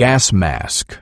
gas mask.